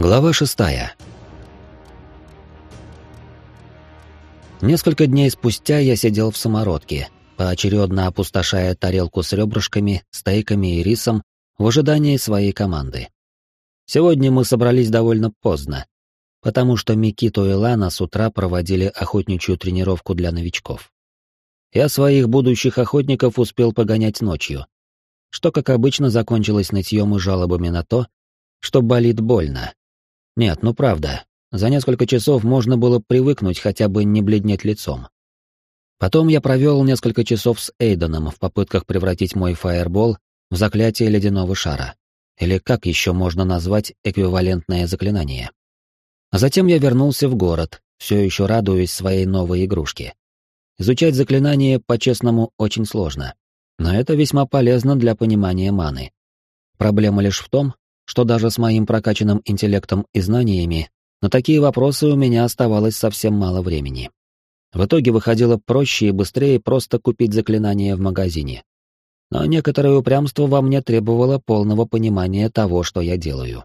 Глава шестая. Несколько дней спустя я сидел в самородке, поочередно опустошая тарелку с ребрышками, стейками и рисом в ожидании своей команды. Сегодня мы собрались довольно поздно, потому что Микито и Лана с утра проводили охотничью тренировку для новичков. Я своих будущих охотников успел погонять ночью, что, как обычно, закончилось нытьем и жалобами на то, что болит больно, нет, ну правда, за несколько часов можно было привыкнуть хотя бы не бледнеть лицом. Потом я провел несколько часов с Эйденом в попытках превратить мой фаербол в заклятие ледяного шара. Или как еще можно назвать эквивалентное заклинание. Затем я вернулся в город, все еще радуясь своей новой игрушке. Изучать заклинание, по-честному, очень сложно. Но это весьма полезно для понимания маны. Проблема лишь в том, что даже с моим прокачанным интеллектом и знаниями на такие вопросы у меня оставалось совсем мало времени. В итоге выходило проще и быстрее просто купить заклинание в магазине. Но некоторое упрямство во мне требовало полного понимания того, что я делаю.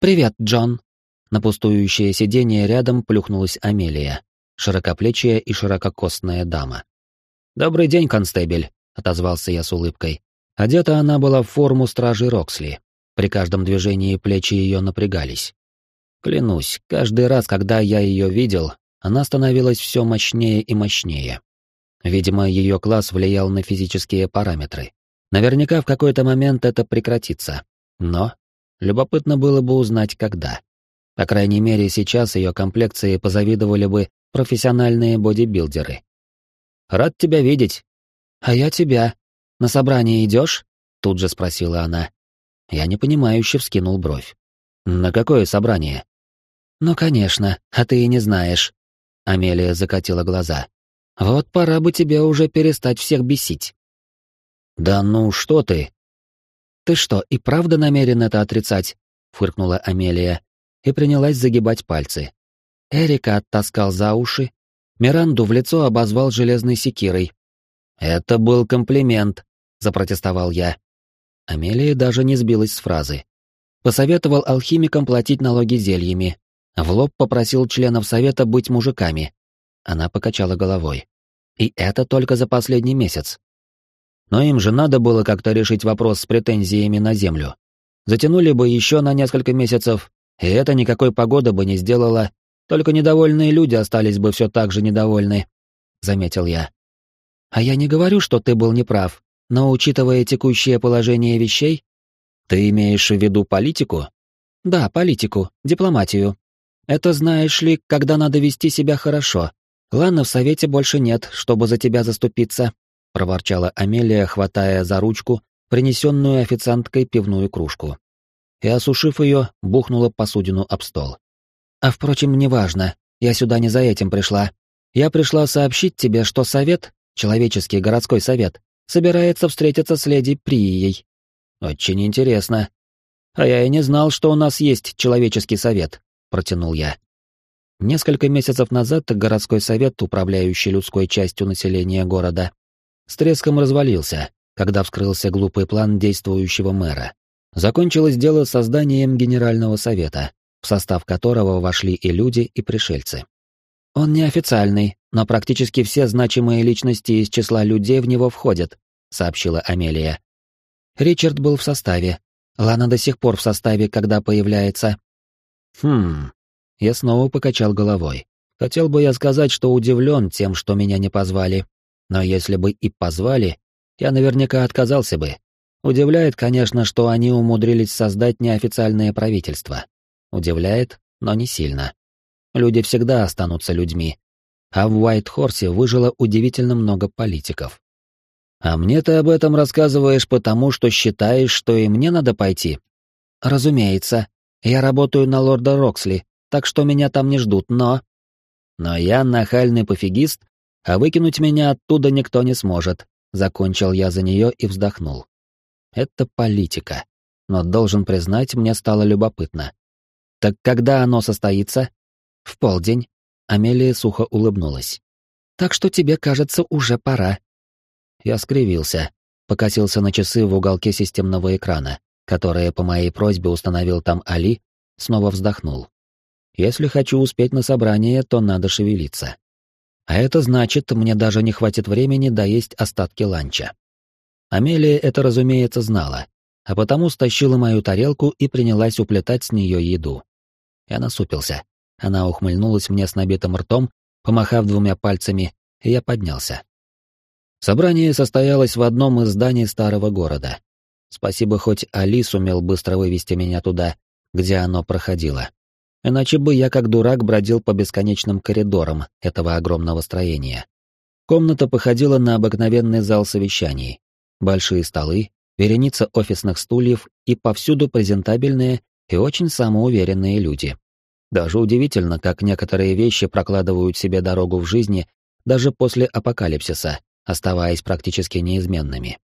«Привет, Джон!» На пустующее сиденье рядом плюхнулась Амелия, широкоплечья и ширококостная дама. «Добрый день, констебель», — отозвался я с улыбкой. Одета она была в форму стражи Роксли, при каждом движении плечи ее напрягались. Клянусь, каждый раз, когда я ее видел, она становилась все мощнее и мощнее. Видимо, ее класс влиял на физические параметры. Наверняка в какой-то момент это прекратится. Но любопытно было бы узнать, когда. По крайней мере, сейчас ее комплекции позавидовали бы профессиональные бодибилдеры. «Рад тебя видеть». «А я тебя. На собрание идешь?» Тут же спросила она. Я непонимающе вскинул бровь. «На какое собрание?» «Ну, конечно, а ты и не знаешь». Амелия закатила глаза. «Вот пора бы тебе уже перестать всех бесить». «Да ну, что ты?» «Ты что, и правда намерен это отрицать?» — фыркнула Амелия и принялась загибать пальцы. Эрика оттаскал за уши, Миранду в лицо обозвал железной секирой. «Это был комплимент», — запротестовал я. Амелия даже не сбилась с фразы. Посоветовал алхимикам платить налоги зельями. В лоб попросил членов совета быть мужиками. Она покачала головой. И это только за последний месяц. Но им же надо было как-то решить вопрос с претензиями на землю. Затянули бы еще на несколько месяцев, и это никакой погоды бы не сделала, только недовольные люди остались бы все так же недовольны, — заметил я. А я не говорю, что ты был неправ. Но учитывая текущее положение вещей... Ты имеешь в виду политику? Да, политику, дипломатию. Это, знаешь ли, когда надо вести себя хорошо. Лана в совете больше нет, чтобы за тебя заступиться, проворчала Амелия, хватая за ручку принесенную официанткой пивную кружку. И, осушив ее, бухнула посудину об стол. А впрочем, неважно, я сюда не за этим пришла. Я пришла сообщить тебе, что совет, человеческий городской совет, собирается встретиться с леди Прией. Очень интересно. А я и не знал, что у нас есть человеческий совет, протянул я. Несколько месяцев назад городской совет, управляющий людской частью населения города, с треском развалился, когда вскрылся глупый план действующего мэра. Закончилось дело созданием генерального совета, в состав которого вошли и люди, и пришельцы. Он неофициальный, но практически все значимые личности из числа людей в него входят, сообщила Амелия. Ричард был в составе. Лана до сих пор в составе, когда появляется. Хм. Я снова покачал головой. Хотел бы я сказать, что удивлен тем, что меня не позвали. Но если бы и позвали, я наверняка отказался бы. Удивляет, конечно, что они умудрились создать неофициальное правительство. Удивляет, но не сильно люди всегда останутся людьми. А в Уайт-Хорсе выжило удивительно много политиков. А мне ты об этом рассказываешь потому, что считаешь, что и мне надо пойти? Разумеется. Я работаю на лорда Роксли, так что меня там не ждут, но... Но я нахальный пофигист, а выкинуть меня оттуда никто не сможет. Закончил я за нее и вздохнул. Это политика. Но должен признать, мне стало любопытно. Так когда оно состоится? В полдень. Амелия сухо улыбнулась. Так что тебе, кажется, уже пора. Я скривился, покосился на часы в уголке системного экрана, которые по моей просьбе установил там Али, снова вздохнул. Если хочу успеть на собрание, то надо шевелиться. А это значит, мне даже не хватит времени доесть остатки ланча. Амелия это, разумеется, знала, а потому стащила мою тарелку и принялась уплетать с нее еду. Я насупился. Она ухмыльнулась мне с набитым ртом, помахав двумя пальцами, и я поднялся. Собрание состоялось в одном из зданий старого города. Спасибо, хоть Али сумел быстро вывести меня туда, где оно проходило. Иначе бы я как дурак бродил по бесконечным коридорам этого огромного строения. Комната походила на обыкновенный зал совещаний. Большие столы, вереница офисных стульев и повсюду презентабельные и очень самоуверенные люди. Даже удивительно, как некоторые вещи прокладывают себе дорогу в жизни даже после апокалипсиса, оставаясь практически неизменными.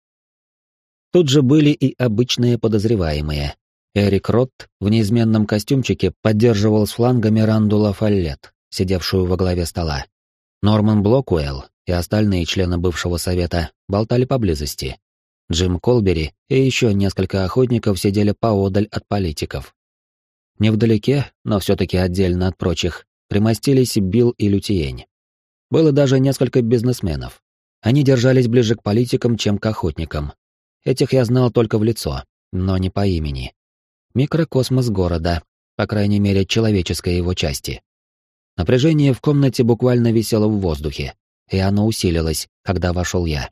Тут же были и обычные подозреваемые. Эрик Ротт в неизменном костюмчике поддерживал с фланга Миранду Лафаллет, сидевшую во главе стола. Норман Блокуэлл и остальные члены бывшего совета болтали поблизости. Джим Колбери и еще несколько охотников сидели поодаль от политиков. Невдалеке, но все-таки отдельно от прочих, примостились Билл и Лютиень. Было даже несколько бизнесменов. Они держались ближе к политикам, чем к охотникам. Этих я знал только в лицо, но не по имени. Микрокосмос города, по крайней мере, человеческой его части. Напряжение в комнате буквально висело в воздухе, и оно усилилось, когда вошел я.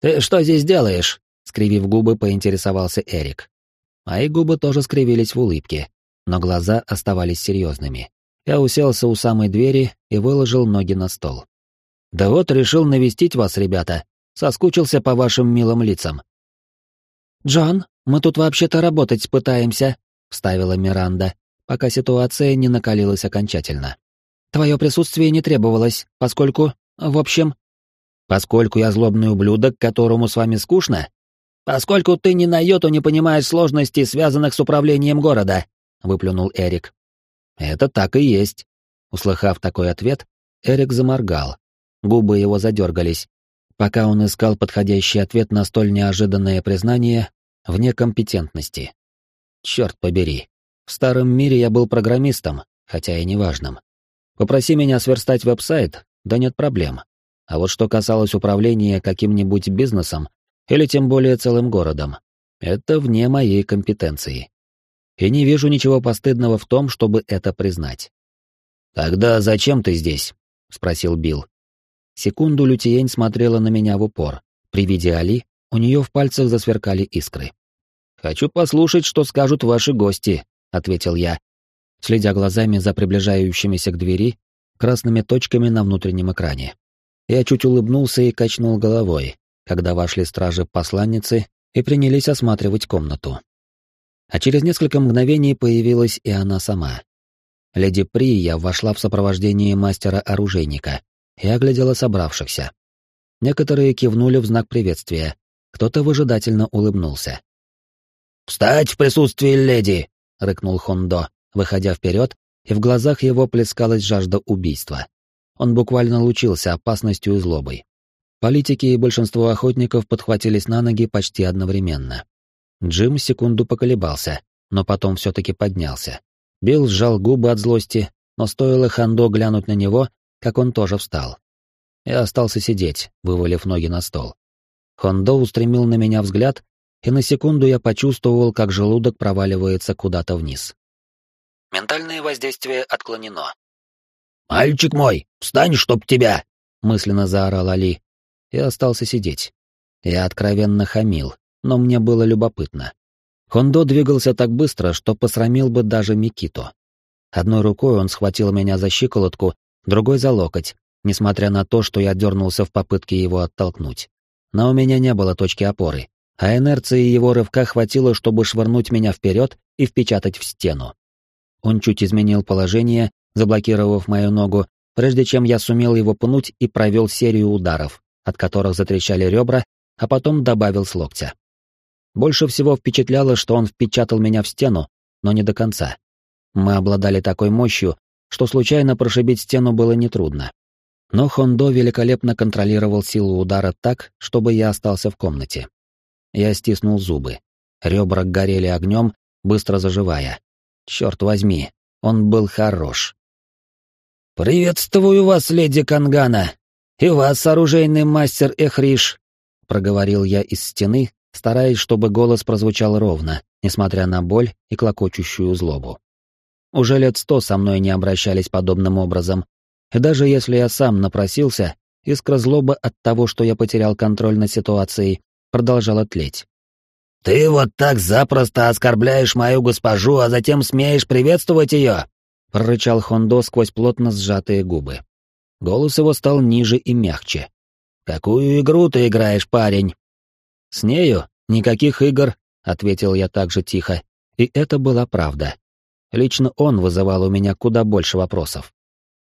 «Ты что здесь делаешь?» — скривив губы, поинтересовался Эрик. Мои губы тоже скривились в улыбке, но глаза оставались серьезными. Я уселся у самой двери и выложил ноги на стол. «Да вот, решил навестить вас, ребята. Соскучился по вашим милым лицам». «Джон, мы тут вообще-то работать пытаемся», — вставила Миранда, пока ситуация не накалилась окончательно. «Твое присутствие не требовалось, поскольку... В общем...» «Поскольку я злобный ублюдок, которому с вами скучно?» «Поскольку ты ни на йоту не понимаешь сложностей, связанных с управлением города», — выплюнул Эрик. «Это так и есть». Услыхав такой ответ, Эрик заморгал. Губы его задергались, пока он искал подходящий ответ на столь неожиданное признание в некомпетентности. Черт побери. В старом мире я был программистом, хотя и неважным. Попроси меня сверстать веб-сайт, да нет проблем. А вот что касалось управления каким-нибудь бизнесом, или тем более целым городом, это вне моей компетенции и не вижу ничего постыдного в том, чтобы это признать. «Тогда зачем ты здесь?» — спросил Билл. Секунду Лютиень смотрела на меня в упор. При виде Али у нее в пальцах засверкали искры. «Хочу послушать, что скажут ваши гости», — ответил я, следя глазами за приближающимися к двери красными точками на внутреннем экране. Я чуть улыбнулся и качнул головой, когда вошли стражи-посланницы и принялись осматривать комнату а через несколько мгновений появилась и она сама. Леди Прия вошла в сопровождении мастера-оружейника и оглядела собравшихся. Некоторые кивнули в знак приветствия, кто-то выжидательно улыбнулся. «Встать в присутствии леди!» — рыкнул Хондо, выходя вперед, и в глазах его плескалась жажда убийства. Он буквально лучился опасностью и злобой. Политики и большинство охотников подхватились на ноги почти одновременно. Джим секунду поколебался, но потом все-таки поднялся. Билл сжал губы от злости, но стоило Хандо глянуть на него, как он тоже встал. Я остался сидеть, вывалив ноги на стол. Хондо устремил на меня взгляд, и на секунду я почувствовал, как желудок проваливается куда-то вниз. Ментальное воздействие отклонено. «Мальчик мой, встань, чтоб тебя!» — мысленно заорал Али. И остался сидеть. Я откровенно хамил, но мне было любопытно. Хондо двигался так быстро, что посрамил бы даже Микито. Одной рукой он схватил меня за щиколотку, другой за локоть, несмотря на то, что я дернулся в попытке его оттолкнуть. Но у меня не было точки опоры, а инерции его рывка хватило, чтобы швырнуть меня вперед и впечатать в стену. Он чуть изменил положение, заблокировав мою ногу, прежде чем я сумел его пнуть и провел серию ударов, от которых затрещали ребра, а потом добавил с локтя. Больше всего впечатляло, что он впечатал меня в стену, но не до конца. Мы обладали такой мощью, что случайно прошибить стену было нетрудно. Но Хондо великолепно контролировал силу удара так, чтобы я остался в комнате. Я стиснул зубы. Ребра горели огнем, быстро заживая. Черт возьми, он был хорош. «Приветствую вас, леди Кангана! И вас, оружейный мастер Эхриш!» — проговорил я из стены, стараясь, чтобы голос прозвучал ровно, несмотря на боль и клокочущую злобу. Уже лет сто со мной не обращались подобным образом, и даже если я сам напросился, искра злобы от того, что я потерял контроль над ситуацией, продолжала тлеть. «Ты вот так запросто оскорбляешь мою госпожу, а затем смеешь приветствовать ее!» — прорычал Хондо сквозь плотно сжатые губы. Голос его стал ниже и мягче. «Какую игру ты играешь, парень?» «С нею никаких игр», — ответил я также тихо, и это была правда. Лично он вызывал у меня куда больше вопросов.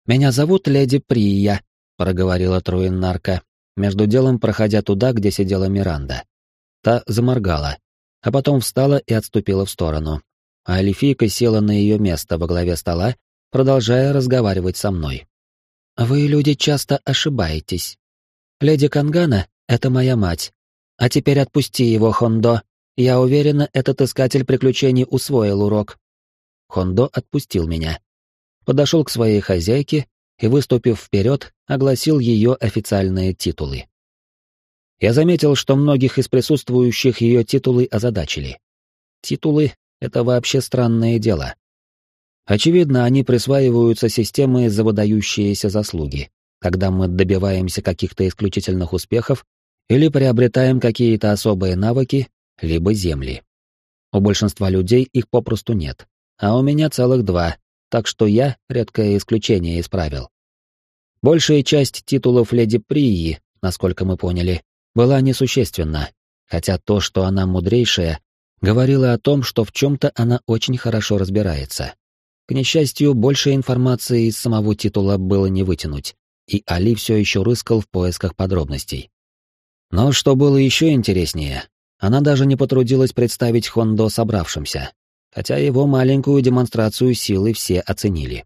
«Меня зовут леди Прия», — проговорила Труиннарка, между делом проходя туда, где сидела Миранда. Та заморгала, а потом встала и отступила в сторону. А Алифийка села на ее место во главе стола, продолжая разговаривать со мной. «Вы, люди, часто ошибаетесь. Леди Кангана — это моя мать. А теперь отпусти его, Хондо. Я уверена, этот искатель приключений усвоил урок». Хондо отпустил меня. Подошел к своей хозяйке и, выступив вперед, огласил ее официальные титулы. Я заметил, что многих из присутствующих ее титулы озадачили. Титулы — это вообще странное дело. Очевидно, они присваиваются системой за выдающиеся заслуги, когда мы добиваемся каких-то исключительных успехов или приобретаем какие-то особые навыки, либо земли. У большинства людей их попросту нет, а у меня целых два, так что я редкое исключение исправил. Большая часть титулов леди Прии, насколько мы поняли, была несущественна, хотя то, что она мудрейшая, говорило о том, что в чем-то она очень хорошо разбирается. К несчастью, больше информации из самого титула было не вытянуть, и Али все еще рыскал в поисках подробностей. Но что было еще интереснее, она даже не потрудилась представить Хондо собравшимся, хотя его маленькую демонстрацию силы все оценили.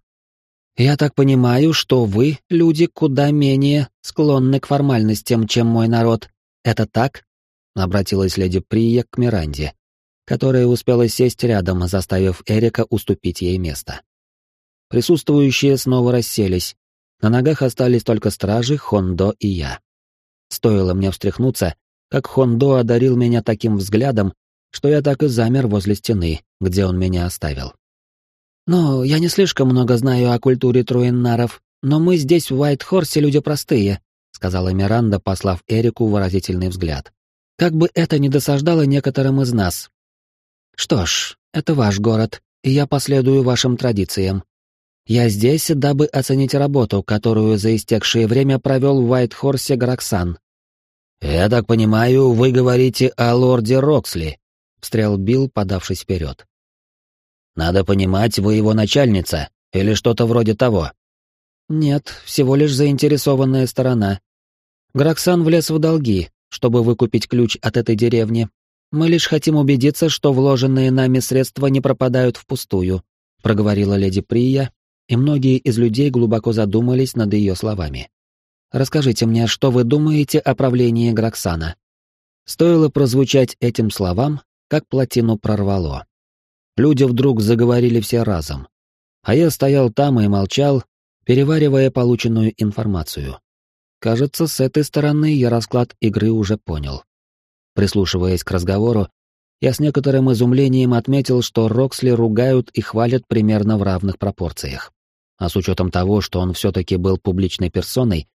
«Я так понимаю, что вы, люди, куда менее склонны к формальностям, чем мой народ», «Это так?» — обратилась леди Прия к Миранде, которая успела сесть рядом, заставив Эрика уступить ей место. Присутствующие снова расселись. На ногах остались только стражи, Хондо и я. Стоило мне встряхнуться, как Хондо одарил меня таким взглядом, что я так и замер возле стены, где он меня оставил. «Ну, я не слишком много знаю о культуре труеннаров, но мы здесь в Уайт-Хорсе люди простые, сказала Миранда, послав Эрику выразительный взгляд. Как бы это ни досаждало некоторым из нас. Что ж, это ваш город, и я последую вашим традициям. Я здесь, дабы оценить работу, которую за истекшее время провел в Уайт-Хорсе Граксан. «Я так понимаю, вы говорите о лорде Роксли», — встрял Билл, подавшись вперед. «Надо понимать, вы его начальница, или что-то вроде того». «Нет, всего лишь заинтересованная сторона. Граксан влез в долги, чтобы выкупить ключ от этой деревни. Мы лишь хотим убедиться, что вложенные нами средства не пропадают впустую», — проговорила леди Прия, и многие из людей глубоко задумались над ее словами. «Расскажите мне, что вы думаете о правлении Граксана?» Стоило прозвучать этим словам, как плотину прорвало. Люди вдруг заговорили все разом. А я стоял там и молчал, переваривая полученную информацию. Кажется, с этой стороны я расклад игры уже понял. Прислушиваясь к разговору, я с некоторым изумлением отметил, что Роксли ругают и хвалят примерно в равных пропорциях. А с учетом того, что он все-таки был публичной персоной,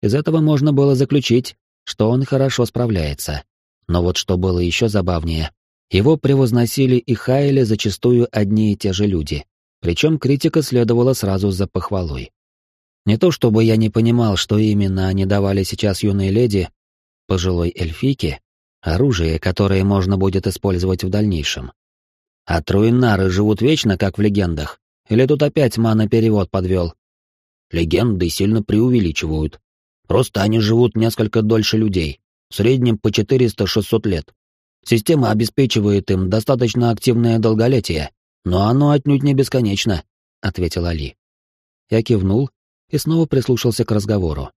из этого можно было заключить, что он хорошо справляется. Но вот что было еще забавнее, его превозносили и хаяли зачастую одни и те же люди, причем критика следовала сразу за похвалой. Не то чтобы я не понимал, что именно они давали сейчас юной леди, пожилой эльфийке, оружие, которое можно будет использовать в дальнейшем. А труинары живут вечно, как в легендах? Или тут опять мана-перевод подвел? Легенды сильно преувеличивают. Просто они живут несколько дольше людей, в среднем по 400-600 лет. Система обеспечивает им достаточно активное долголетие, но оно отнюдь не бесконечно, — ответил Али. Я кивнул и снова прислушался к разговору.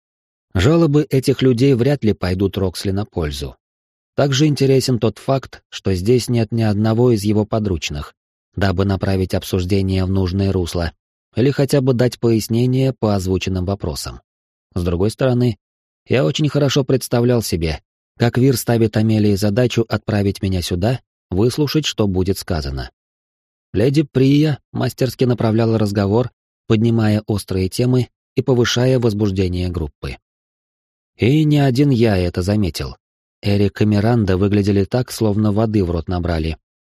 Жалобы этих людей вряд ли пойдут Роксли на пользу. Также интересен тот факт, что здесь нет ни одного из его подручных. Дабы направить обсуждение в нужное русло, или хотя бы дать пояснение по озвученным вопросам. С другой стороны, я очень хорошо представлял себе, как Вир ставит Амелии задачу отправить меня сюда, выслушать, что будет сказано. Леди Прия мастерски направляла разговор, поднимая острые темы и повышая возбуждение группы. И не один я это заметил. Эрик и Миранда выглядели так, словно воды в рот набрали.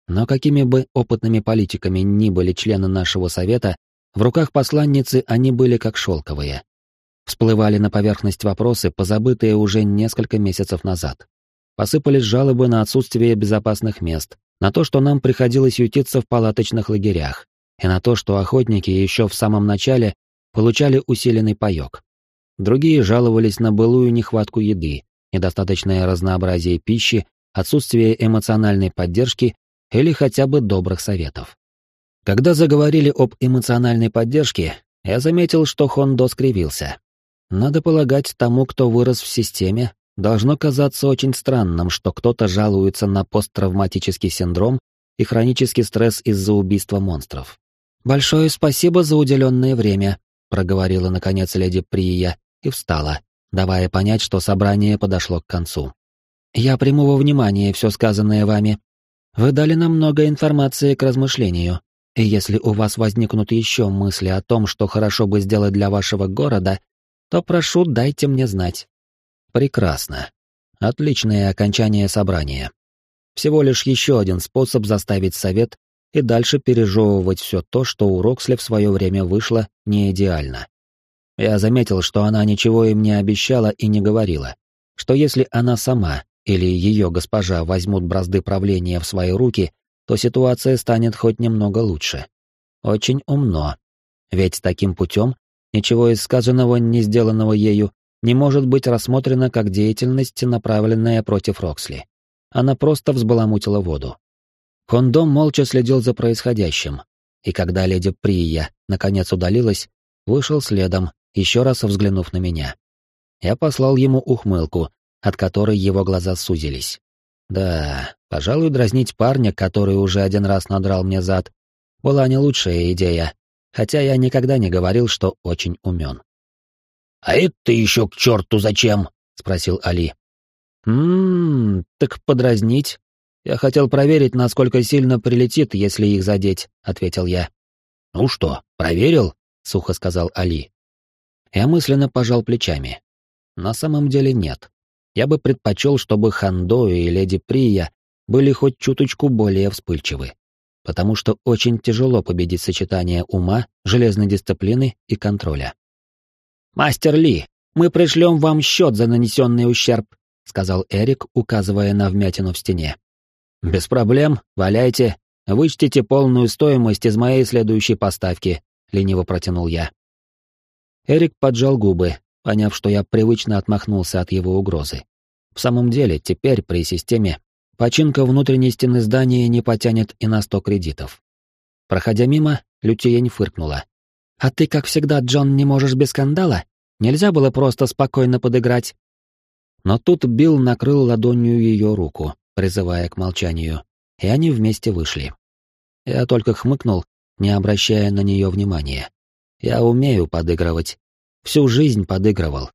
Но какими бы опытными политиками ни были члены нашего совета, в руках посланницы они были как шелковые. Всплывали на поверхность вопросы, позабытые уже несколько месяцев назад. Посыпались жалобы на отсутствие безопасных мест, на то, что нам приходилось ютиться в палаточных лагерях, и на то, что охотники еще в самом начале получали усиленный паёк. Другие жаловались на былую нехватку еды, недостаточное разнообразие пищи, отсутствие эмоциональной поддержки или хотя бы добрых советов. Когда заговорили об эмоциональной поддержке, я заметил, что Хондо скривился. Надо полагать, тому, кто вырос в системе, должно казаться очень странным, что кто-то жалуется на посттравматический синдром и хронический стресс из-за убийства монстров. «Большое спасибо за уделенное время», — проговорила наконец леди Прия и встала, давая понять, что собрание подошло к концу. «Я приму во внимание все сказанное вами. Вы дали нам много информации к размышлению, и если у вас возникнут еще мысли о том, что хорошо бы сделать для вашего города, то прошу, дайте мне знать. Прекрасно. Отличное окончание собрания. Всего лишь еще один способ заставить совет и дальше пережевывать все то, что у Роксли в свое время вышло не идеально. Я заметил, что она ничего им не обещала и не говорила, что если она сама или ее госпожа возьмут бразды правления в свои руки, то ситуация станет хоть немного лучше. Очень умно. Ведь таким путем Ничего из сказанного, не сделанного ею, не может быть рассмотрено как деятельность, направленная против Роксли. Она просто взбаламутила воду. Хондо молча следил за происходящим, и когда леди Прия наконец удалилась, вышел следом, еще раз взглянув на меня. Я послал ему ухмылку, от которой его глаза сузились. Да, пожалуй, дразнить парня, который уже один раз надрал мне зад, была не лучшая идея, хотя я никогда не говорил, что очень умен. «А это еще к черту зачем?» — спросил Али. «Ммм, так подразнить. Я хотел проверить, насколько сильно прилетит, если их задеть», — ответил я. «Ну что, проверил?» — сухо сказал Али. Я мысленно пожал плечами. На самом деле нет. Я бы предпочел, чтобы Хандо и Леди Прия были хоть чуточку более вспыльчивы потому что очень тяжело победить сочетание ума, железной дисциплины и контроля. «Мастер Ли, мы пришлем вам счет за нанесенный ущерб», сказал Эрик, указывая на вмятину в стене. «Без проблем, валяйте, вычтите полную стоимость из моей следующей поставки», лениво протянул я. Эрик поджал губы, поняв, что я привычно отмахнулся от его угрозы. В самом деле, теперь при системе Починка внутренней стены здания не потянет и на сто кредитов. Проходя мимо, Лютиень фыркнула. «А ты, как всегда, Джон, не можешь без скандала? Нельзя было просто спокойно подыграть?» Но тут Билл накрыл ладонью ее руку, призывая к молчанию, и они вместе вышли. Я только хмыкнул, не обращая на нее внимания. Я умею подыгрывать. Всю жизнь подыгрывал.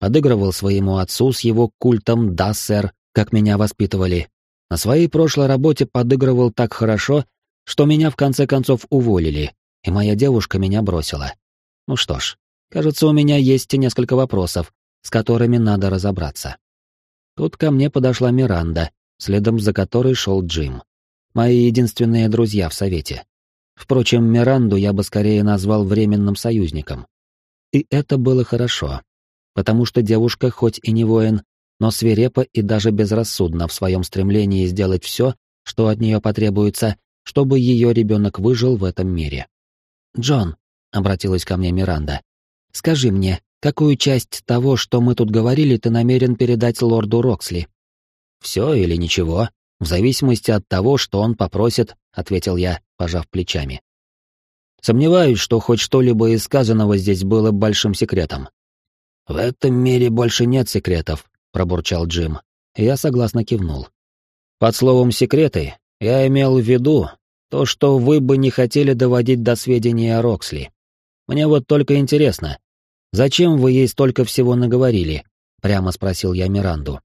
Подыгрывал своему отцу с его культом «Да, сэр», как меня воспитывали, на своей прошлой работе подыгрывал так хорошо, что меня в конце концов уволили, и моя девушка меня бросила. Ну что ж, кажется, у меня есть несколько вопросов, с которыми надо разобраться. Тут ко мне подошла Миранда, следом за которой шел Джим. Мои единственные друзья в Совете. Впрочем, Миранду я бы скорее назвал временным союзником. И это было хорошо, потому что девушка хоть и не воин, но свирепо и даже безрассудно в своем стремлении сделать все, что от нее потребуется, чтобы ее ребенок выжил в этом мире. «Джон», — обратилась ко мне Миранда, — «скажи мне, какую часть того, что мы тут говорили, ты намерен передать лорду Роксли?» «Все или ничего, в зависимости от того, что он попросит», — ответил я, пожав плечами. Сомневаюсь, что хоть что-либо из сказанного здесь было большим секретом. В этом мире больше нет секретов, — пробурчал Джим. Я согласно кивнул. Под словом «секреты» я имел в виду, То, что вы бы не хотели доводить до сведения Роксли. Мне вот только интересно, зачем вы ей столько всего наговорили? Прямо спросил я Миранду.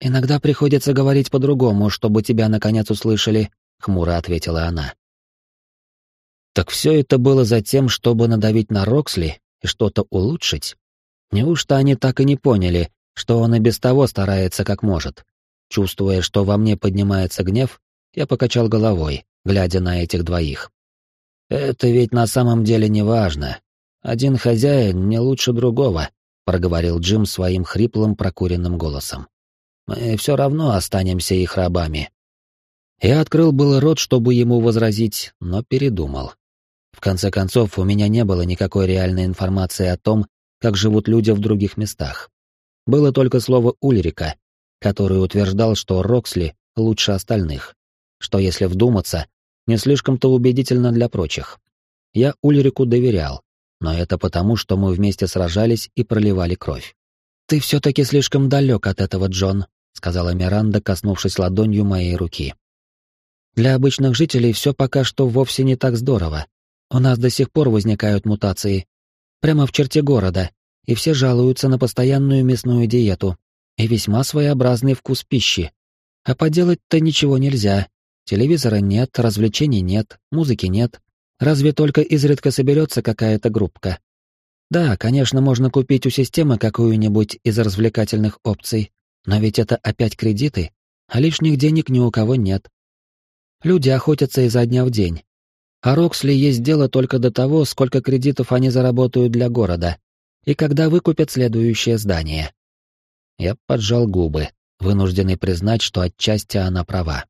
Иногда приходится говорить по-другому, чтобы тебя наконец услышали, хмуро ответила она. Так все это было за тем, чтобы надавить на Роксли и что-то улучшить? Неужто они так и не поняли, что он и без того старается как может? Чувствуя, что во мне поднимается гнев, я покачал головой, глядя на этих двоих. «Это ведь на самом деле не важно. Один хозяин не лучше другого», — проговорил Джим своим хриплым прокуренным голосом. «Мы все равно останемся их рабами». Я открыл был рот, чтобы ему возразить, но передумал. В конце концов, у меня не было никакой реальной информации о том, как живут люди в других местах. Было только слово Ульрика, который утверждал, что Роксли лучше остальных, что, если вдуматься, не слишком-то убедительно для прочих. Я Ульрику доверял, но это потому, что мы вместе сражались и проливали кровь. «Ты все-таки слишком далек от этого, Джон», — сказала Миранда, коснувшись ладонью моей руки. «Для обычных жителей все пока что вовсе не так здорово. У нас до сих пор возникают мутации. Прямо в черте города, и все жалуются на постоянную мясную диету и весьма своеобразный вкус пищи. А поделать-то ничего нельзя. Телевизора нет, развлечений нет, музыки нет. Разве только изредка соберется какая-то группка. Да, конечно, можно купить у системы какую-нибудь из развлекательных опций, но ведь это опять кредиты, а лишних денег ни у кого нет. Люди охотятся изо дня в день, а Роксли есть дело только до того, сколько кредитов они заработают для города, и когда выкупят следующее здание. Я поджал губы, вынужденный признать, что отчасти она права.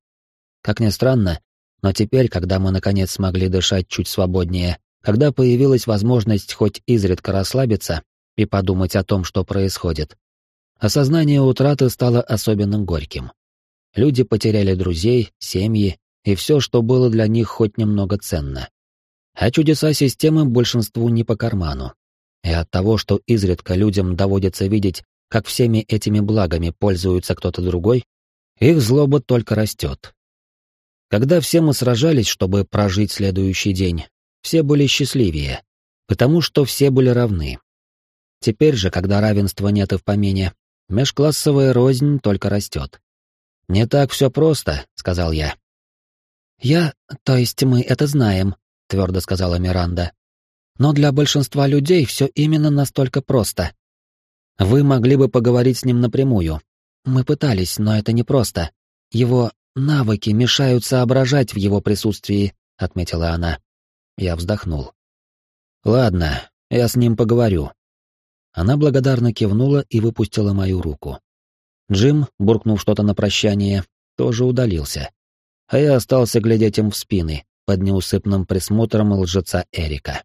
Как ни странно, но теперь, когда мы наконец смогли дышать чуть свободнее, когда появилась возможность хоть изредка расслабиться и подумать о том, что происходит, осознание утраты стало особенно горьким. Люди потеряли друзей, семьи, и все, что было для них хоть немного ценно. А чудеса системы большинству не по карману. И от того, что изредка людям доводится видеть, как всеми этими благами пользуется кто-то другой, их злоба только растет. Когда все мы сражались, чтобы прожить следующий день, все были счастливее, потому что все были равны. Теперь же, когда равенства нет и в помине, межклассовая рознь только растет. «Не так все просто», — сказал я. «Я, то есть мы это знаем», — твердо сказала Миранда. «Но для большинства людей все именно настолько просто. Вы могли бы поговорить с ним напрямую. Мы пытались, но это непросто. Его навыки мешают соображать в его присутствии», — отметила она. Я вздохнул. «Ладно, я с ним поговорю». Она благодарно кивнула и выпустила мою руку. Джим, буркнув что-то на прощание, тоже удалился а я остался глядеть им в спины под неусыпным присмотром лжеца Эрика.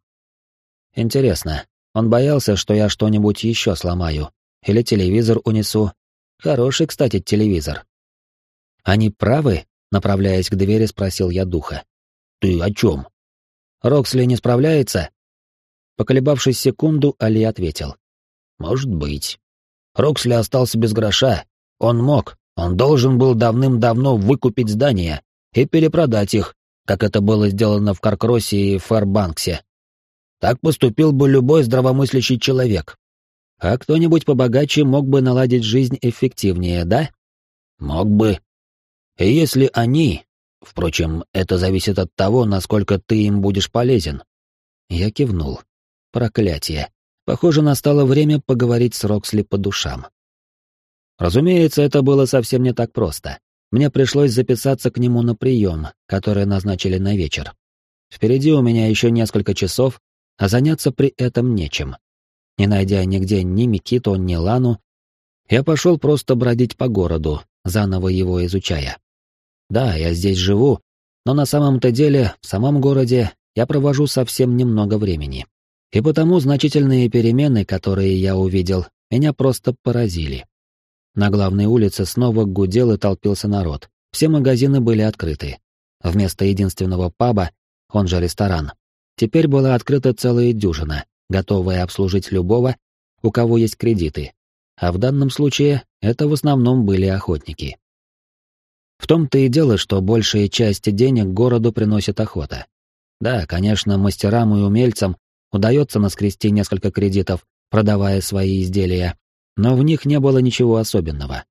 Интересно, он боялся, что я что-нибудь еще сломаю, или телевизор унесу. Хороший, кстати, телевизор. Они правы? Направляясь к двери, спросил я духа. Ты о чем? Роксли не справляется? Поколебавшись секунду, Али ответил. Может быть. Роксли остался без гроша. Он мог, он должен был давным-давно выкупить здание, и перепродать их, как это было сделано в Каркросе и Фэрбанксе. Так поступил бы любой здравомыслящий человек. А кто-нибудь побогаче мог бы наладить жизнь эффективнее, да? Мог бы. И если они... Впрочем, это зависит от того, насколько ты им будешь полезен. Я кивнул. Проклятие. Похоже, настало время поговорить с Роксли по душам. Разумеется, это было совсем не так просто мне пришлось записаться к нему на прием, который назначили на вечер. Впереди у меня еще несколько часов, а заняться при этом нечем. Не найдя нигде ни Микиту, ни Лану, я пошел просто бродить по городу, заново его изучая. Да, я здесь живу, но на самом-то деле в самом городе я провожу совсем немного времени. И потому значительные перемены, которые я увидел, меня просто поразили. На главной улице снова гудел и толпился народ. Все магазины были открыты. Вместо единственного паба, он же ресторан, теперь была открыта целая дюжина, готовая обслужить любого, у кого есть кредиты. А в данном случае это в основном были охотники. В том-то и дело, что большая часть денег городу приносит охота. Да, конечно, мастерам и умельцам удается наскрести несколько кредитов, продавая свои изделия, но в них не было ничего особенного.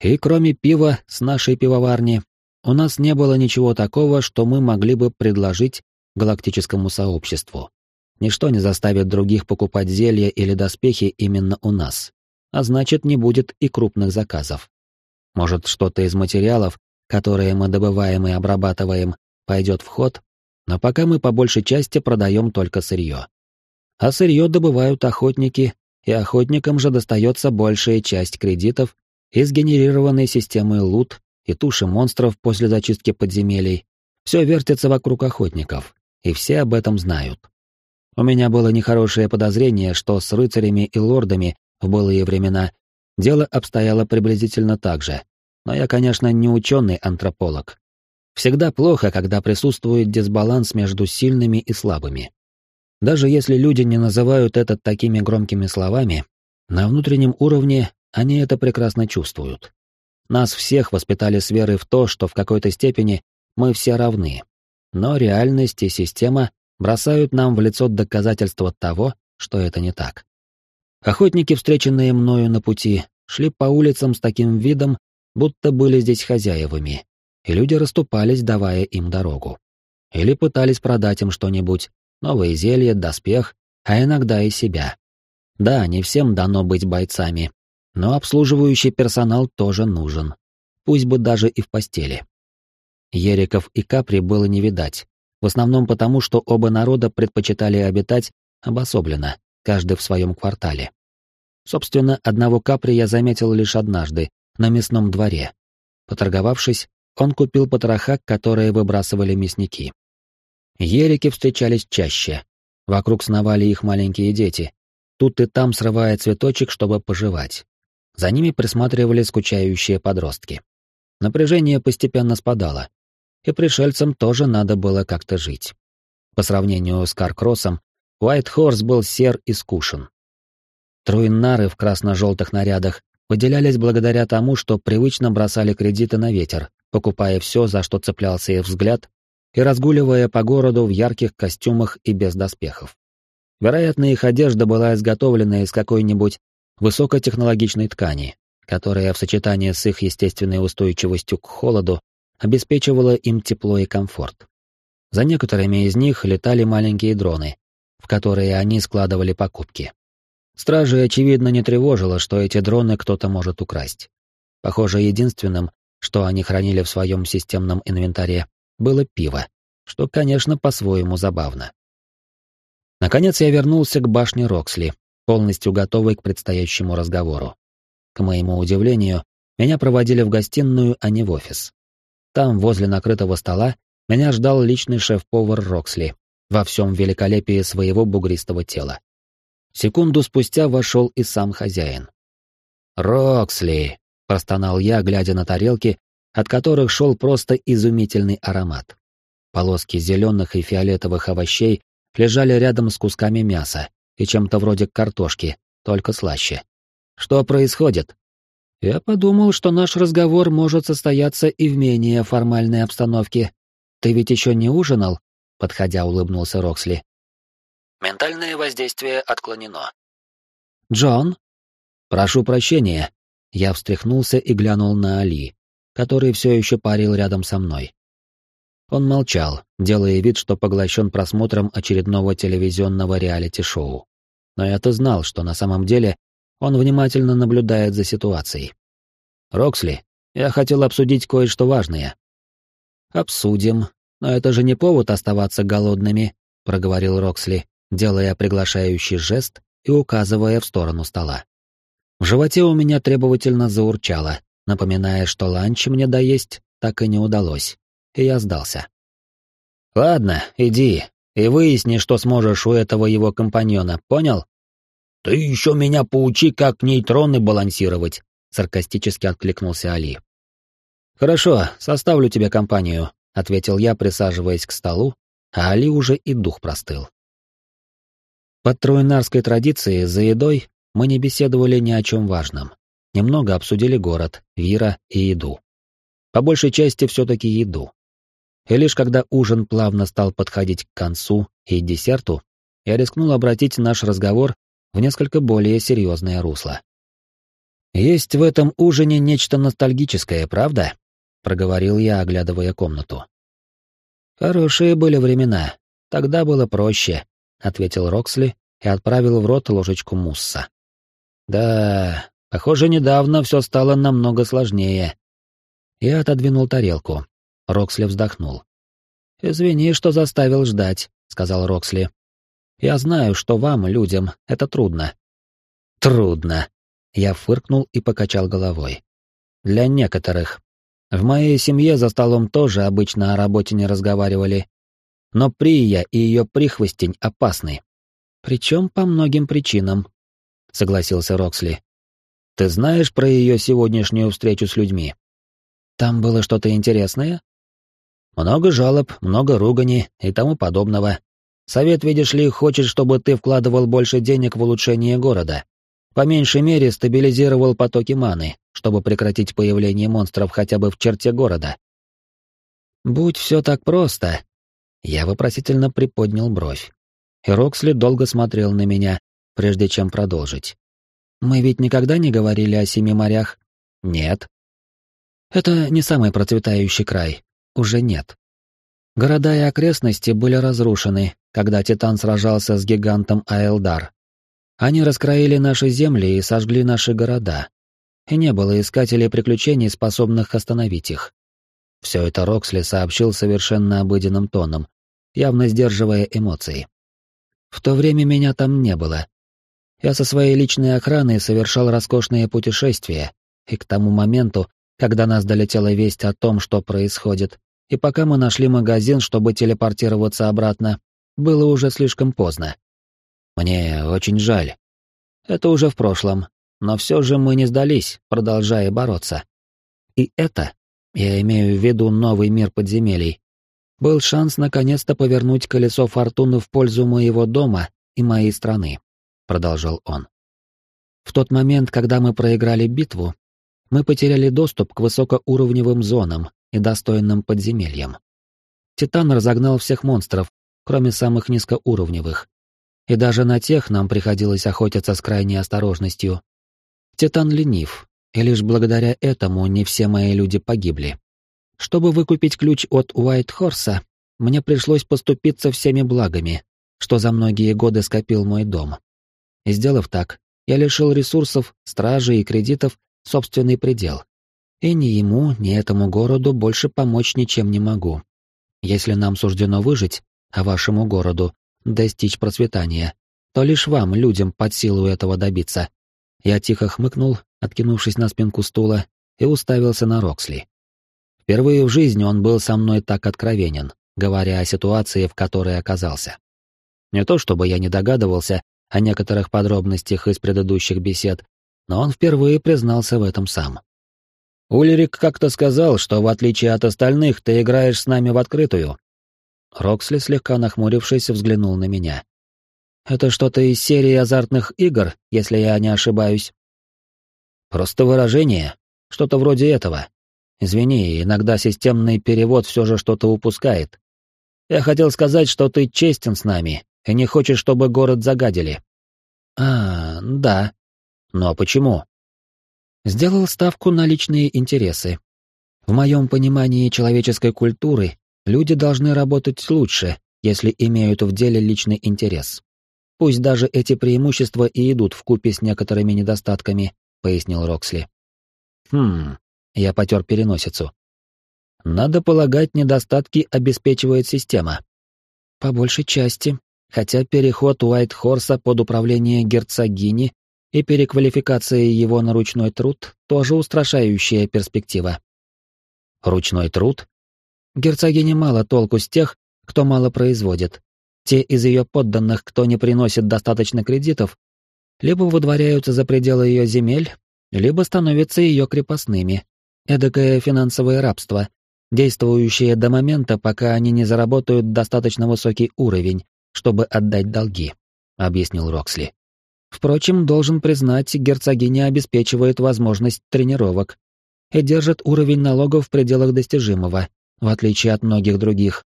И кроме пива с нашей пивоварни, у нас не было ничего такого, что мы могли бы предложить галактическому сообществу. Ничто не заставит других покупать зелья или доспехи именно у нас. А значит, не будет и крупных заказов. Может, что-то из материалов, которые мы добываем и обрабатываем, пойдет в ход, но пока мы по большей части продаем только сырье. А сырье добывают охотники, и охотникам же достается большая часть кредитов из генерированной системы лут и туши монстров после зачистки подземелий. Все вертится вокруг охотников, и все об этом знают. У меня было нехорошее подозрение, что с рыцарями и лордами в былые времена дело обстояло приблизительно так же. Но я, конечно, не ученый антрополог. Всегда плохо, когда присутствует дисбаланс между сильными и слабыми. Даже если люди не называют это такими громкими словами, на внутреннем уровне они это прекрасно чувствуют. Нас всех воспитали с верой в то, что в какой-то степени мы все равны. Но реальность и система бросают нам в лицо доказательства того, что это не так. Охотники, встреченные мною на пути, шли по улицам с таким видом, будто были здесь хозяевами, и люди расступались, давая им дорогу. Или пытались продать им что-нибудь, новые зелья, доспех, а иногда и себя. Да, не всем дано быть бойцами, но обслуживающий персонал тоже нужен, пусть бы даже и в постели. Ериков и Капри было не видать, в основном потому, что оба народа предпочитали обитать обособленно, каждый в своем квартале. Собственно, одного Капри я заметил лишь однажды, на мясном дворе. Поторговавшись, он купил потроха, которые выбрасывали мясники. Ерики встречались чаще. Вокруг сновали их маленькие дети. Тут и там срывая цветочек, чтобы пожевать. За ними присматривали скучающие подростки. Напряжение постепенно спадало и пришельцам тоже надо было как-то жить. По сравнению с Каркроссом, Уайт Хорс был сер и скушен. Труиннары в красно-желтых нарядах выделялись благодаря тому, что привычно бросали кредиты на ветер, покупая все, за что цеплялся их взгляд, и разгуливая по городу в ярких костюмах и без доспехов. Вероятно, их одежда была изготовлена из какой-нибудь высокотехнологичной ткани, которая в сочетании с их естественной устойчивостью к холоду обеспечивала им тепло и комфорт. За некоторыми из них летали маленькие дроны, в которые они складывали покупки. Стражи, очевидно, не тревожило, что эти дроны кто-то может украсть. Похоже, единственным, что они хранили в своем системном инвентаре, было пиво, что, конечно, по-своему забавно. Наконец я вернулся к башне Роксли, полностью готовый к предстоящему разговору. К моему удивлению, меня проводили в гостиную, а не в офис. Там, возле накрытого стола, меня ждал личный шеф-повар Роксли во всем великолепии своего бугристого тела. Секунду спустя вошел и сам хозяин. «Роксли!» — простонал я, глядя на тарелки, от которых шел просто изумительный аромат. Полоски зеленых и фиолетовых овощей лежали рядом с кусками мяса и чем-то вроде картошки, только слаще. «Что происходит?» Я подумал, что наш разговор может состояться и в менее формальной обстановке. Ты ведь еще не ужинал? Подходя, улыбнулся Роксли. Ментальное воздействие отклонено. Джон? Прошу прощения. Я встряхнулся и глянул на Али, который все еще парил рядом со мной. Он молчал, делая вид, что поглощен просмотром очередного телевизионного реалити-шоу. Но я-то знал, что на самом деле он внимательно наблюдает за ситуацией. «Роксли, я хотел обсудить кое-что важное». «Обсудим, но это же не повод оставаться голодными», — проговорил Роксли, делая приглашающий жест и указывая в сторону стола. В животе у меня требовательно заурчало, напоминая, что ланч мне доесть так и не удалось, и я сдался. «Ладно, иди и выясни, что сможешь у этого его компаньона, понял?» «Ты еще меня поучи, как нейтроны балансировать», — саркастически откликнулся Али. «Хорошо, составлю тебе компанию», — ответил я, присаживаясь к столу, а Али уже и дух простыл. Под труинарской традицией за едой мы не беседовали ни о чем важном. Немного обсудили город, Вира и еду. по большей части все-таки еду. И лишь когда ужин плавно стал подходить к концу и десерту, я рискнул обратить наш разговор в несколько более серьезное русло. «Есть в этом ужине нечто ностальгическое, правда?» — проговорил я, оглядывая комнату. «Хорошие были времена, тогда было проще», — ответил Роксли и отправил в рот ложечку мусса. «Да, похоже, недавно все стало намного сложнее». Я отодвинул тарелку. Роксли вздохнул. «Извини, что заставил ждать», — сказал Роксли. «Я знаю, что вам, людям, это трудно». «Трудно», — я фыркнул и покачал головой. «Для некоторых. В моей семье за столом тоже обычно о работе не разговаривали. Но Прия и ее прихвостень опасны. Причем по многим причинам», — согласился Роксли. «Ты знаешь про ее сегодняшнюю встречу с людьми?» «Там было что-то интересное?» «Много жалоб, много ругани и тому подобного. Совет, видишь ли, хочет, чтобы ты вкладывал больше денег в улучшение города. По меньшей мере стабилизировал потоки маны, чтобы прекратить появление монстров хотя бы в черте города. Будь все так просто. Я вопросительно приподнял бровь. И Роксли долго смотрел на меня, прежде чем продолжить. Мы ведь никогда не говорили о семи морях? Нет. Это не самый процветающий край. Уже нет. Города и окрестности были разрушены, когда Титан сражался с гигантом Аэлдар. Они раскроили наши земли и сожгли наши города, и не было искателей приключений, способных остановить их. Все это Роксли сообщил совершенно обыденным тоном, явно сдерживая эмоции. В то время меня там не было. Я со своей личной охраной совершал роскошные путешествия, и к тому моменту, когда нас долетела весть о том, что происходит, и пока мы нашли магазин, чтобы телепортироваться обратно, было уже слишком поздно. Мне очень жаль. Это уже в прошлом, но все же мы не сдались, продолжая бороться. И это, я имею в виду новый мир подземелий, был шанс наконец-то повернуть колесо фортуны в пользу моего дома и моей страны, продолжал он. В тот момент, когда мы проиграли битву, мы потеряли доступ к высокоуровневым зонам и достойным подземельям. Титан разогнал всех монстров, кроме самых низкоуровневых. И даже на тех нам приходилось охотиться с крайней осторожностью, Титан ленив, и лишь благодаря этому не все мои люди погибли. Чтобы выкупить ключ от Уайт-Хорса, мне пришлось поступиться всеми благами, что за многие годы скопил мой дом. И сделав так, я лишил ресурсов, стражи и кредитов собственный предел. И ни ему, ни этому городу больше помочь ничем не могу. Если нам суждено выжить, а вашему городу достичь процветания, то лишь вам, людям, под силу этого добиться. Я тихо хмыкнул, откинувшись на спинку стула, и уставился на Роксли. Впервые в жизни он был со мной так откровенен, говоря о ситуации, в которой оказался. Не то чтобы я не догадывался о некоторых подробностях из предыдущих бесед, но он впервые признался в этом сам. «Ульрик как-то сказал, что в отличие от остальных ты играешь с нами в открытую». Роксли, слегка нахмурившись, взглянул на меня. Это что-то из серии азартных игр, если я не ошибаюсь. Просто выражение, что-то вроде этого. Извини, иногда системный перевод все же что-то упускает. Я хотел сказать, что ты честен с нами и не хочешь, чтобы город загадили. А, да. Но почему? Сделал ставку на личные интересы. В моем понимании человеческой культуры люди должны работать лучше, если имеют в деле личный интерес. Пусть даже эти преимущества и идут в купе с некоторыми недостатками, пояснил Роксли. Хм, я потер переносицу. Надо полагать, недостатки обеспечивает система. По большей части, хотя переход Уайт-Хорса под управление герцогини и переквалификация его на ручной труд тоже устрашающая перспектива. Ручной труд? Герцогине мало толку с тех, кто мало производит, те из ее подданных, кто не приносит достаточно кредитов, либо выдворяются за пределы ее земель, либо становятся ее крепостными. Эдакое финансовое рабство, действующее до момента, пока они не заработают достаточно высокий уровень, чтобы отдать долги, объяснил Роксли. Впрочем, должен признать, герцогиня обеспечивает возможность тренировок. и держит уровень налогов в пределах достижимого, в отличие от многих других.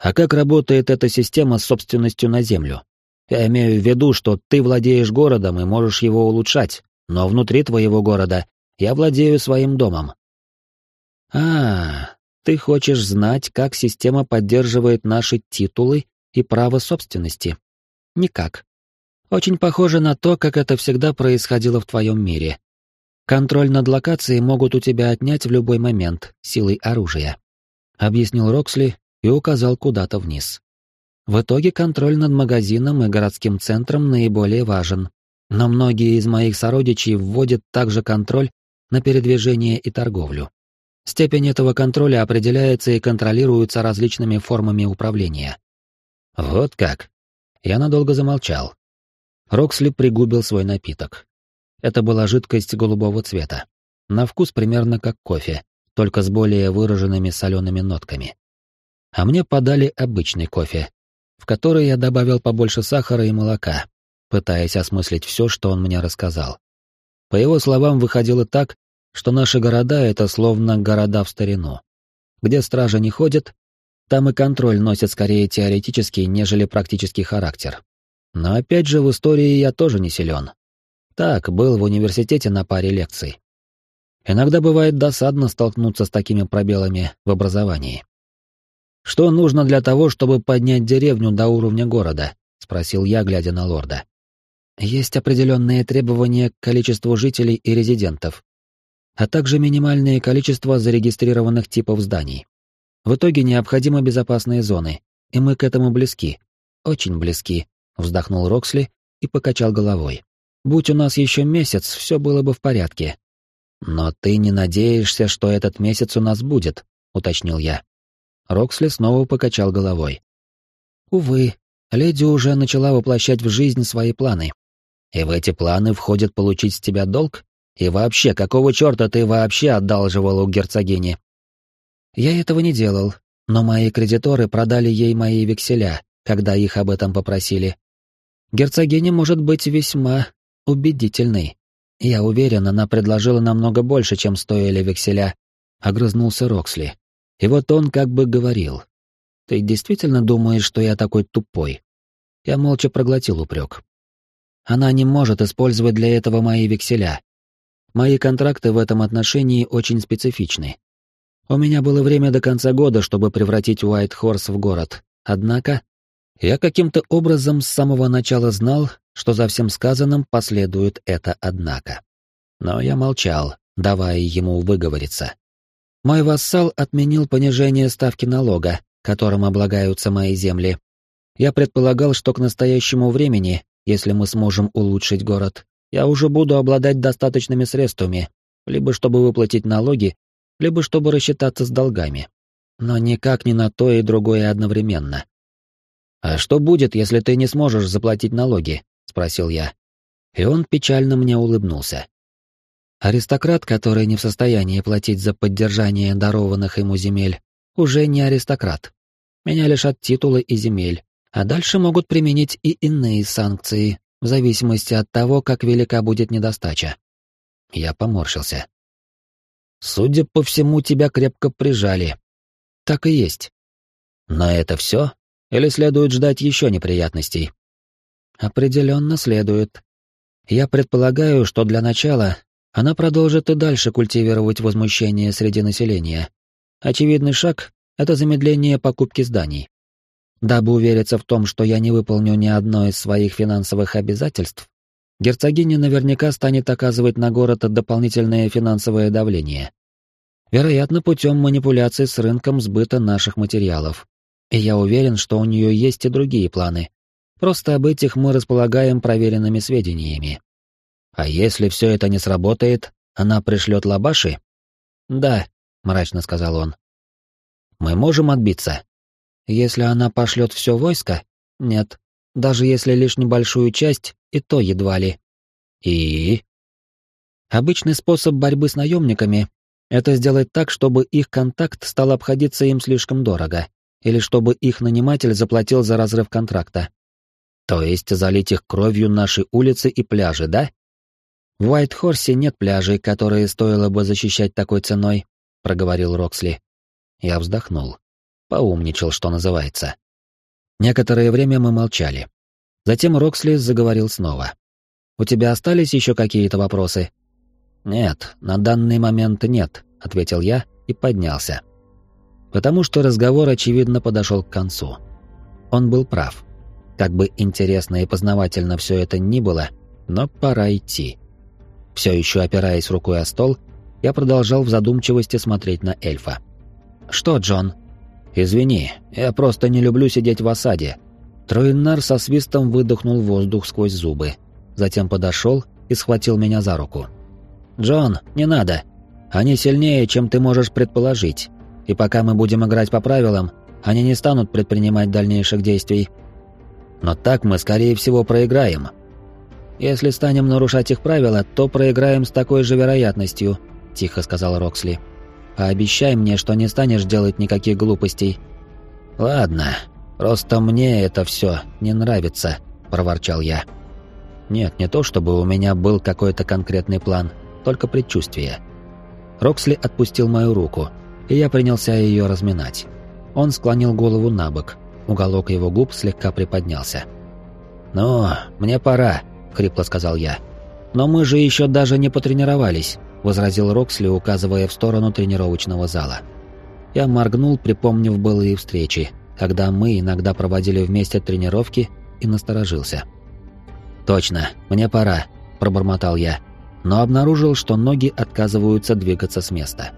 А как работает эта система с собственностью на землю? Я имею в виду, что ты владеешь городом и можешь его улучшать, но внутри твоего города я владею своим домом. А, ты хочешь знать, как система поддерживает наши титулы и право собственности? Никак. Очень похоже на то, как это всегда происходило в твоем мире. Контроль над локацией могут у тебя отнять в любой момент силой оружия. Объяснил Роксли и указал куда-то вниз. В итоге контроль над магазином и городским центром наиболее важен. Но многие из моих сородичей вводят также контроль на передвижение и торговлю. Степень этого контроля определяется и контролируется различными формами управления. Вот как. Я надолго замолчал. Роксли пригубил свой напиток. Это была жидкость голубого цвета. На вкус примерно как кофе, только с более выраженными солеными нотками. А мне подали обычный кофе, в который я добавил побольше сахара и молока, пытаясь осмыслить все, что он мне рассказал. По его словам, выходило так, что наши города — это словно города в старину. Где стража не ходит, там и контроль носит скорее теоретический, нежели практический характер. Но опять же, в истории я тоже не силен. Так, был в университете на паре лекций. Иногда бывает досадно столкнуться с такими пробелами в образовании. «Что нужно для того, чтобы поднять деревню до уровня города?» — спросил я, глядя на лорда. «Есть определенные требования к количеству жителей и резидентов, а также минимальное количество зарегистрированных типов зданий. В итоге необходимы безопасные зоны, и мы к этому близки, очень близки, вздохнул Роксли и покачал головой. Будь у нас еще месяц, все было бы в порядке. Но ты не надеешься, что этот месяц у нас будет, уточнил я. Роксли снова покачал головой. Увы, леди уже начала воплощать в жизнь свои планы. И в эти планы входит получить с тебя долг? И вообще, какого черта ты вообще одалживал у герцогини? Я этого не делал, но мои кредиторы продали ей мои векселя, когда их об этом попросили. Герцогиня может быть весьма убедительной. Я уверен, она предложила намного больше, чем стоили векселя, огрызнулся Роксли. И вот он как бы говорил. Ты действительно думаешь, что я такой тупой? Я молча проглотил упрек. Она не может использовать для этого мои векселя. Мои контракты в этом отношении очень специфичны. У меня было время до конца года, чтобы превратить Уайт-Хорс в город. Однако я каким-то образом с самого начала знал, что за всем сказанным последует это «однако». Но я молчал, давая ему выговориться. Мой вассал отменил понижение ставки налога, которым облагаются мои земли. Я предполагал, что к настоящему времени, если мы сможем улучшить город, я уже буду обладать достаточными средствами, либо чтобы выплатить налоги, либо чтобы рассчитаться с долгами. Но никак не на то и другое одновременно. «А что будет, если ты не сможешь заплатить налоги?» — спросил я. И он печально мне улыбнулся. Аристократ, который не в состоянии платить за поддержание дарованных ему земель, уже не аристократ. Меня лишат титула и земель, а дальше могут применить и иные санкции, в зависимости от того, как велика будет недостача. Я поморщился. «Судя по всему, тебя крепко прижали». «Так и есть». «Но это все?» Или следует ждать еще неприятностей? Определенно следует. Я предполагаю, что для начала она продолжит и дальше культивировать возмущение среди населения. Очевидный шаг — это замедление покупки зданий. Дабы увериться в том, что я не выполню ни одно из своих финансовых обязательств, герцогиня наверняка станет оказывать на город дополнительное финансовое давление. Вероятно, путем манипуляций с рынком сбыта наших материалов. И я уверен, что у нее есть и другие планы. Просто об этих мы располагаем проверенными сведениями. А если все это не сработает, она пришлет лабаши? Да, мрачно сказал он. Мы можем отбиться. Если она пошлет все войско? Нет. Даже если лишь небольшую часть, и то едва ли. И? Обычный способ борьбы с наемниками — это сделать так, чтобы их контакт стал обходиться им слишком дорого или чтобы их наниматель заплатил за разрыв контракта. То есть залить их кровью наши улицы и пляжи, да? В Уайт-Хорсе нет пляжей, которые стоило бы защищать такой ценой, проговорил Роксли. Я вздохнул. Поумничал, что называется. Некоторое время мы молчали. Затем Роксли заговорил снова. «У тебя остались еще какие-то вопросы?» «Нет, на данный момент нет», — ответил я и поднялся. Потому что разговор, очевидно, подошел к концу. Он был прав. Как бы интересно и познавательно все это ни было, но пора идти. Все еще опираясь рукой о стол, я продолжал в задумчивости смотреть на эльфа. «Что, Джон?» «Извини, я просто не люблю сидеть в осаде». Троинар со свистом выдохнул воздух сквозь зубы, затем подошел и схватил меня за руку. «Джон, не надо. Они сильнее, чем ты можешь предположить, и пока мы будем играть по правилам, они не станут предпринимать дальнейших действий. Но так мы, скорее всего, проиграем. Если станем нарушать их правила, то проиграем с такой же вероятностью», — тихо сказал Роксли. «Пообещай мне, что не станешь делать никаких глупостей». «Ладно, просто мне это все не нравится», — проворчал я. «Нет, не то чтобы у меня был какой-то конкретный план, только предчувствие». Роксли отпустил мою руку, и я принялся ее разминать. Он склонил голову на бок, уголок его губ слегка приподнялся. «Ну, мне пора», — хрипло сказал я. «Но мы же еще даже не потренировались», — возразил Роксли, указывая в сторону тренировочного зала. Я моргнул, припомнив былые встречи, когда мы иногда проводили вместе тренировки, и насторожился. «Точно, мне пора», — пробормотал я, но обнаружил, что ноги отказываются двигаться с места.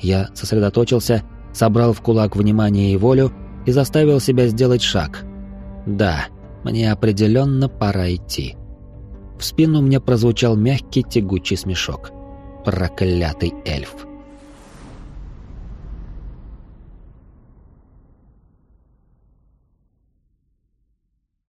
Я сосредоточился, собрал в кулак внимание и волю и заставил себя сделать шаг. Да, мне определенно пора идти. В спину мне прозвучал мягкий тягучий смешок. Проклятый эльф.